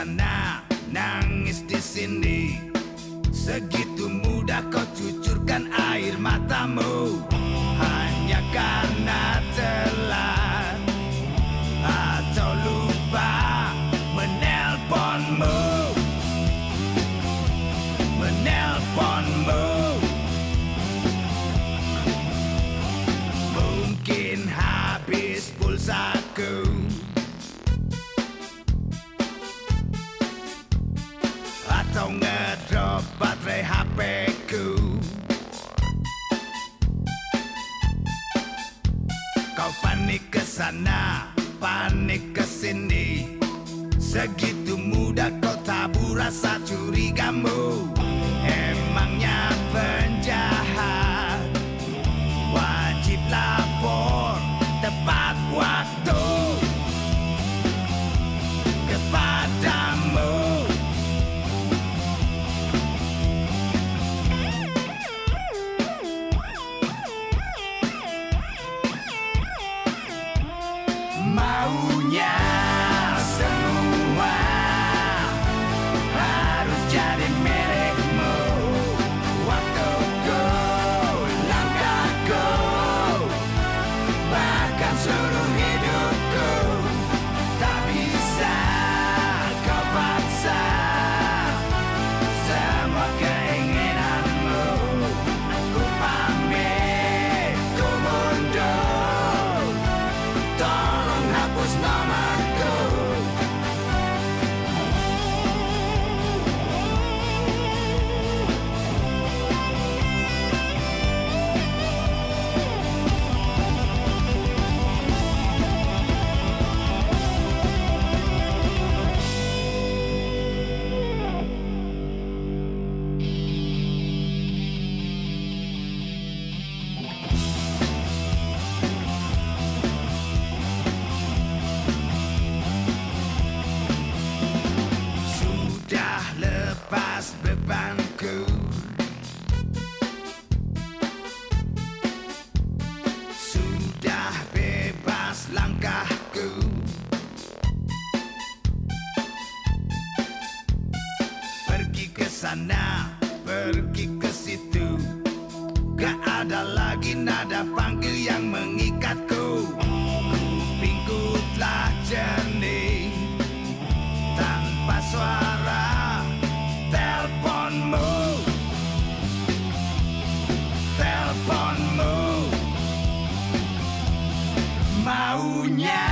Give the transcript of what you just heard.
sana, nangis di sini. Segitu mudah kau cucurkan air matamu. Hanya karena Kau panik ke sana, panik ke sini. Segitu mudah kau tabu rasa lepas bebanku Sudah bebas langkahku. Pergi ke sana, pergi ke situ. Gak ada lagi nada panggil yang mengikatku uma unha.